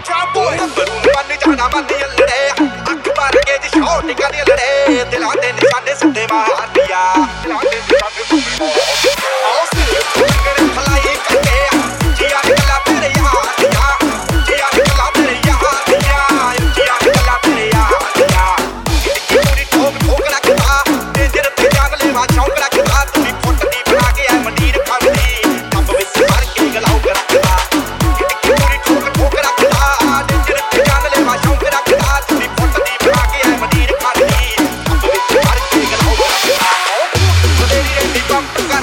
ਸੋਚਾ boy ਮਨ ਜਾਣਾ ਮੰਦੀ ਲੜੇ ਅੱਖ ਮਾਰ ਕੇ ਜੀ ਸ਼ੋਟ ਕਰ ਲੜੇ ਦਿਲਾਂ ਦੇ ਨਿਸ਼ਾਨੇ ਸੁੱਤੇ ਮਾਰਦੇ।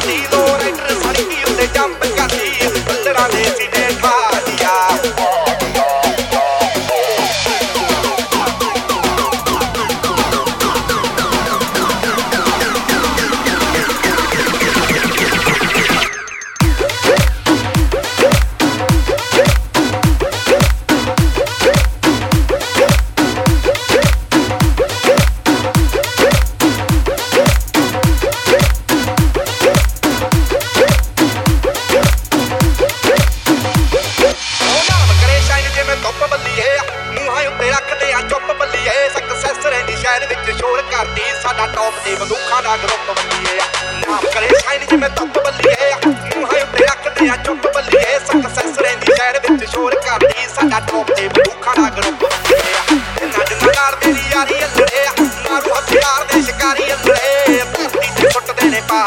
sonido. ਟੌਪ ਦੇ ਬੰਦੂਕਾਂ ਦਾ ਗਰੁੱਪ ਬੱਲੀਏ ਨਾਮ ਕਰੇ ਸ਼ਾਇਨ ਜਿਵੇਂ ਤੱਪ ਬੱਲੀਏ। ਮੂੰਹਾਂ ਉੱਤੇ ਰੱਖਦੇ ਆ ਚੁੱਪ ਬੱਲੀਏ। ਸਕਸੈਸ ਰਹਿੰਦੀ ਸ਼ਹਿਰ ਵਿੱਚ ਸ਼ੋਰ ਕਰਦੀ। ਸਾਡਾ ਟੌਪ ਦੇ ਬੰਦੂਕਾਂ ਦਾ ਗਰੁੱਪ ਬੱਲੀਏ ਨਾ ਜਿੰਨਾ ਨਾਲ ਹਥਿਆਰ ਦੇ ਸ਼ਿਕਾਰੀ ਅੱਲੜੇ ਧਰਤੀ ਤੇ ਨੇ ਪਾ